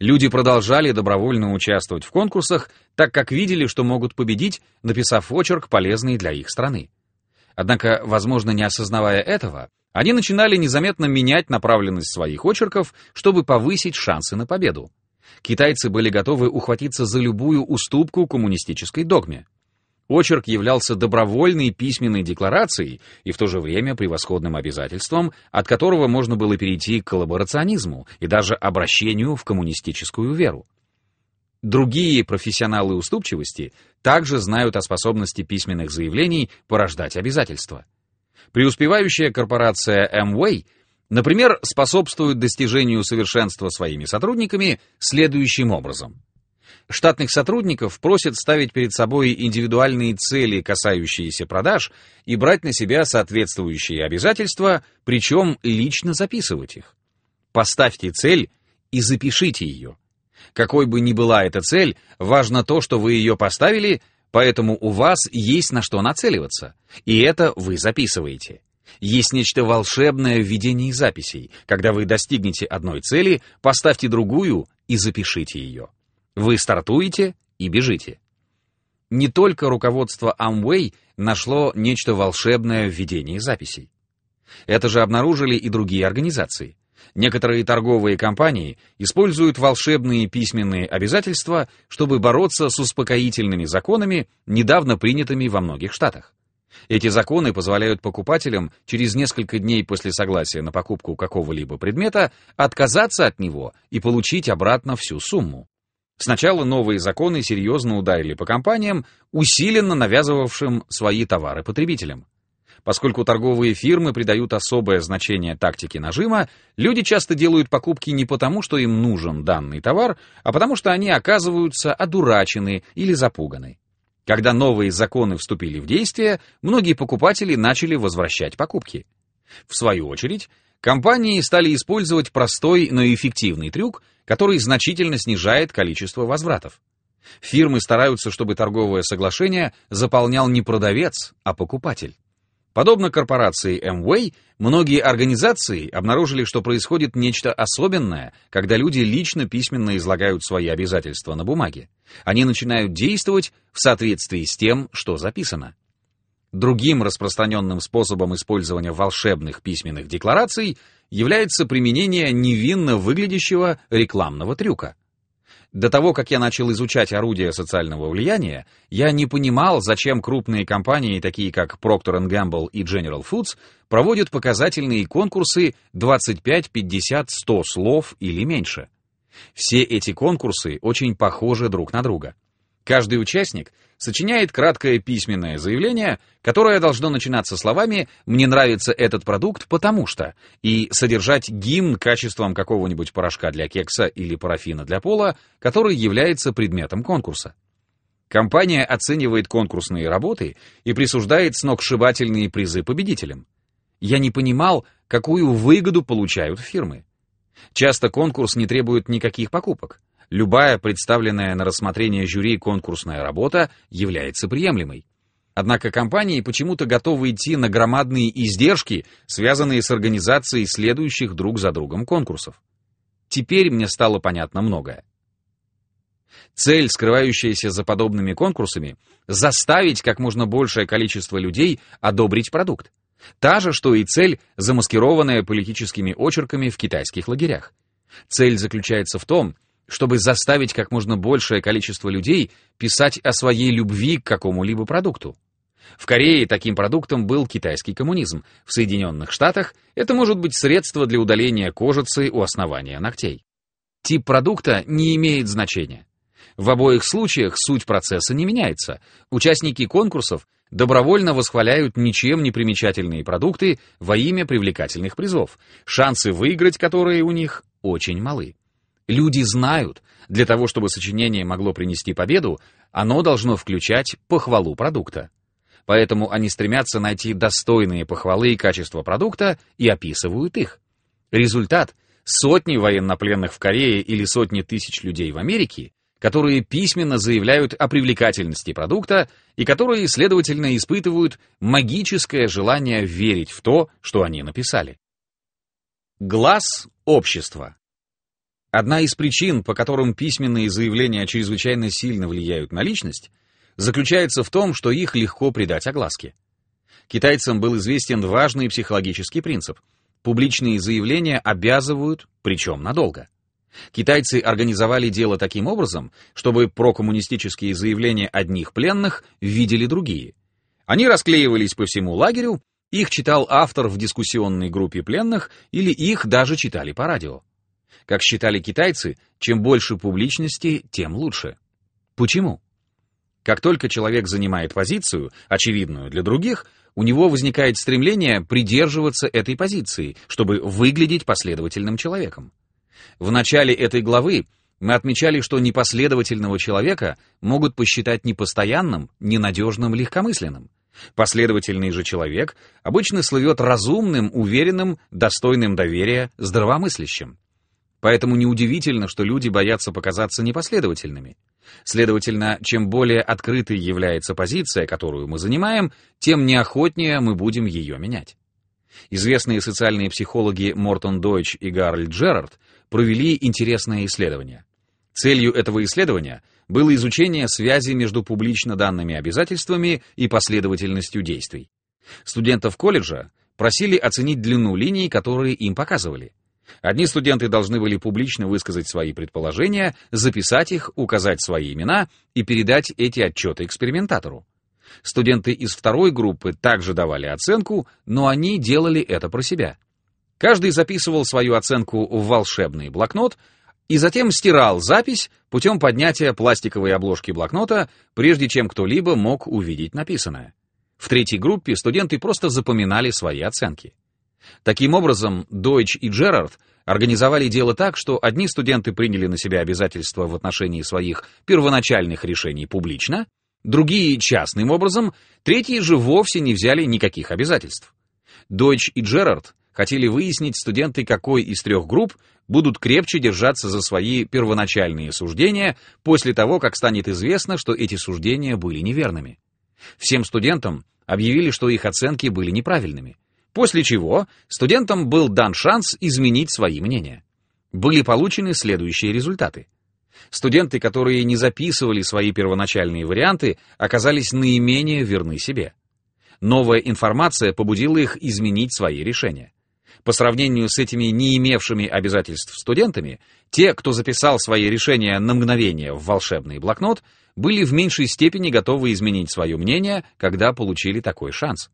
Люди продолжали добровольно участвовать в конкурсах, так как видели, что могут победить, написав очерк, полезный для их страны. Однако, возможно, не осознавая этого, они начинали незаметно менять направленность своих очерков, чтобы повысить шансы на победу. Китайцы были готовы ухватиться за любую уступку коммунистической догме. Очерк являлся добровольной письменной декларацией и в то же время превосходным обязательством, от которого можно было перейти к коллаборационизму и даже обращению в коммунистическую веру. Другие профессионалы уступчивости также знают о способности письменных заявлений порождать обязательства. Преуспевающая корпорация Amway, например, способствует достижению совершенства своими сотрудниками следующим образом. Штатных сотрудников просят ставить перед собой индивидуальные цели, касающиеся продаж, и брать на себя соответствующие обязательства, причем лично записывать их. Поставьте цель и запишите ее. Какой бы ни была эта цель, важно то, что вы ее поставили, поэтому у вас есть на что нацеливаться, и это вы записываете. Есть нечто волшебное в ведении записей. Когда вы достигнете одной цели, поставьте другую и запишите ее. Вы стартуете и бежите. Не только руководство Amway нашло нечто волшебное в ведении записей. Это же обнаружили и другие организации. Некоторые торговые компании используют волшебные письменные обязательства, чтобы бороться с успокоительными законами, недавно принятыми во многих штатах. Эти законы позволяют покупателям через несколько дней после согласия на покупку какого-либо предмета отказаться от него и получить обратно всю сумму. Сначала новые законы серьезно ударили по компаниям, усиленно навязывавшим свои товары потребителям. Поскольку торговые фирмы придают особое значение тактике нажима, люди часто делают покупки не потому, что им нужен данный товар, а потому что они оказываются одурачены или запуганы. Когда новые законы вступили в действие, многие покупатели начали возвращать покупки. В свою очередь, компании стали использовать простой, но эффективный трюк, который значительно снижает количество возвратов. Фирмы стараются, чтобы торговое соглашение заполнял не продавец, а покупатель. Подобно корпорации Amway, многие организации обнаружили, что происходит нечто особенное, когда люди лично письменно излагают свои обязательства на бумаге. Они начинают действовать в соответствии с тем, что записано. Другим распространенным способом использования волшебных письменных деклараций является применение невинно выглядящего рекламного трюка. До того, как я начал изучать орудия социального влияния, я не понимал, зачем крупные компании, такие как Procter Gamble и General Foods, проводят показательные конкурсы 25, 50, 100 слов или меньше. Все эти конкурсы очень похожи друг на друга. Каждый участник сочиняет краткое письменное заявление, которое должно начинаться словами «Мне нравится этот продукт, потому что» и содержать гимн качеством какого-нибудь порошка для кекса или парафина для пола, который является предметом конкурса. Компания оценивает конкурсные работы и присуждает сногсшибательные призы победителям. Я не понимал, какую выгоду получают фирмы. Часто конкурс не требует никаких покупок любая представленная на рассмотрение жюри конкурсная работа является приемлемой. Однако компании почему-то готовы идти на громадные издержки, связанные с организацией следующих друг за другом конкурсов. Теперь мне стало понятно многое. Цель, скрывающаяся за подобными конкурсами, заставить как можно большее количество людей одобрить продукт. Та же, что и цель, замаскированная политическими очерками в китайских лагерях. Цель заключается в том, чтобы заставить как можно большее количество людей писать о своей любви к какому-либо продукту. В Корее таким продуктом был китайский коммунизм. В Соединенных Штатах это может быть средство для удаления кожицы у основания ногтей. Тип продукта не имеет значения. В обоих случаях суть процесса не меняется. Участники конкурсов добровольно восхваляют ничем не примечательные продукты во имя привлекательных призов, шансы выиграть которые у них очень малы. Люди знают, для того, чтобы сочинение могло принести победу, оно должно включать похвалу продукта. Поэтому они стремятся найти достойные похвалы и качества продукта и описывают их. Результат — сотни военнопленных в Корее или сотни тысяч людей в Америке, которые письменно заявляют о привлекательности продукта и которые, следовательно, испытывают магическое желание верить в то, что они написали. Глаз общества Одна из причин, по которым письменные заявления чрезвычайно сильно влияют на личность, заключается в том, что их легко придать огласке. Китайцам был известен важный психологический принцип. Публичные заявления обязывают, причем надолго. Китайцы организовали дело таким образом, чтобы прокоммунистические заявления одних пленных видели другие. Они расклеивались по всему лагерю, их читал автор в дискуссионной группе пленных или их даже читали по радио. Как считали китайцы, чем больше публичности, тем лучше. Почему? Как только человек занимает позицию, очевидную для других, у него возникает стремление придерживаться этой позиции, чтобы выглядеть последовательным человеком. В начале этой главы мы отмечали, что непоследовательного человека могут посчитать непостоянным, ненадежным, легкомысленным. Последовательный же человек обычно слывет разумным, уверенным, достойным доверия, здравомыслящим. Поэтому неудивительно, что люди боятся показаться непоследовательными. Следовательно, чем более открытой является позиция, которую мы занимаем, тем неохотнее мы будем ее менять. Известные социальные психологи Мортон Дойч и Гарольд Джерард провели интересное исследование. Целью этого исследования было изучение связи между публично данными обязательствами и последовательностью действий. Студентов колледжа просили оценить длину линий, которые им показывали. Одни студенты должны были публично высказать свои предположения, записать их, указать свои имена и передать эти отчеты экспериментатору. Студенты из второй группы также давали оценку, но они делали это про себя. Каждый записывал свою оценку в волшебный блокнот и затем стирал запись путем поднятия пластиковой обложки блокнота, прежде чем кто-либо мог увидеть написанное. В третьей группе студенты просто запоминали свои оценки. Таким образом, Дойч и Джерард организовали дело так, что одни студенты приняли на себя обязательства в отношении своих первоначальных решений публично, другие — частным образом, третьи же вовсе не взяли никаких обязательств. Дойч и Джерард хотели выяснить студенты, какой из трех групп будут крепче держаться за свои первоначальные суждения после того, как станет известно, что эти суждения были неверными. Всем студентам объявили, что их оценки были неправильными — После чего студентам был дан шанс изменить свои мнения. Были получены следующие результаты. Студенты, которые не записывали свои первоначальные варианты, оказались наименее верны себе. Новая информация побудила их изменить свои решения. По сравнению с этими не имевшими обязательств студентами, те, кто записал свои решения на мгновение в волшебный блокнот, были в меньшей степени готовы изменить свое мнение, когда получили такой шанс.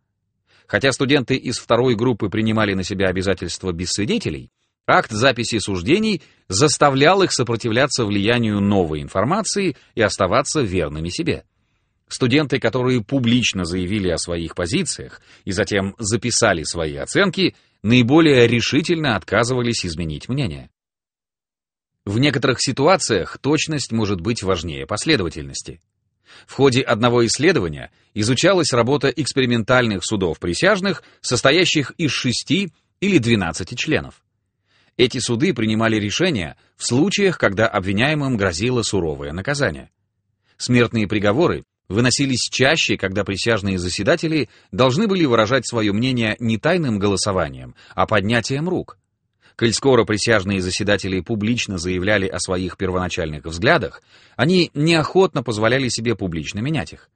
Хотя студенты из второй группы принимали на себя обязательства без свидетелей, акт записи суждений заставлял их сопротивляться влиянию новой информации и оставаться верными себе. Студенты, которые публично заявили о своих позициях и затем записали свои оценки, наиболее решительно отказывались изменить мнение. В некоторых ситуациях точность может быть важнее последовательности. В ходе одного исследования изучалась работа экспериментальных судов присяжных, состоящих из шести или двенадцати членов. Эти суды принимали решения в случаях, когда обвиняемым грозило суровое наказание. Смертные приговоры выносились чаще, когда присяжные заседатели должны были выражать свое мнение не тайным голосованием, а поднятием рук. Коль скоро присяжные заседатели публично заявляли о своих первоначальных взглядах, они неохотно позволяли себе публично менять их.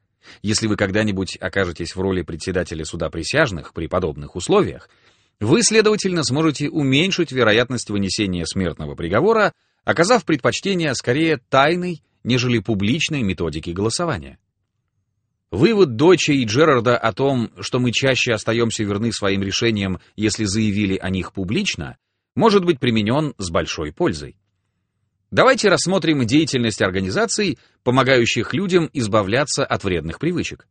Если вы когда-нибудь окажетесь в роли председателя суда присяжных при подобных условиях, вы, следовательно, сможете уменьшить вероятность вынесения смертного приговора, оказав предпочтение скорее тайной, нежели публичной методике голосования. Вывод Дойча и Джерарда о том, что мы чаще остаемся верны своим решениям, если заявили о них публично, может быть применен с большой пользой. Давайте рассмотрим деятельность организаций, помогающих людям избавляться от вредных привычек.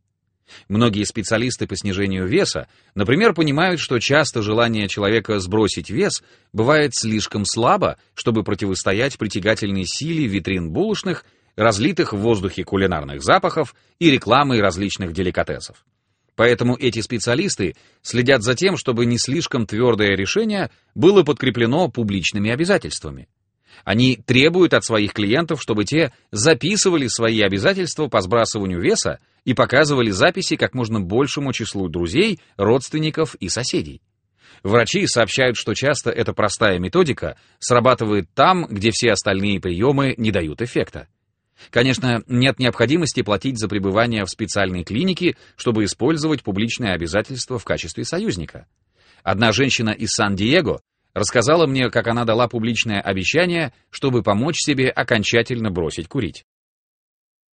Многие специалисты по снижению веса, например, понимают, что часто желание человека сбросить вес бывает слишком слабо, чтобы противостоять притягательной силе витрин булочных, разлитых в воздухе кулинарных запахов и рекламы различных деликатесов. Поэтому эти специалисты следят за тем, чтобы не слишком твердое решение было подкреплено публичными обязательствами. Они требуют от своих клиентов, чтобы те записывали свои обязательства по сбрасыванию веса и показывали записи как можно большему числу друзей, родственников и соседей. Врачи сообщают, что часто эта простая методика срабатывает там, где все остальные приемы не дают эффекта. Конечно, нет необходимости платить за пребывание в специальной клинике, чтобы использовать публичное обязательство в качестве союзника. Одна женщина из Сан-Диего рассказала мне, как она дала публичное обещание, чтобы помочь себе окончательно бросить курить.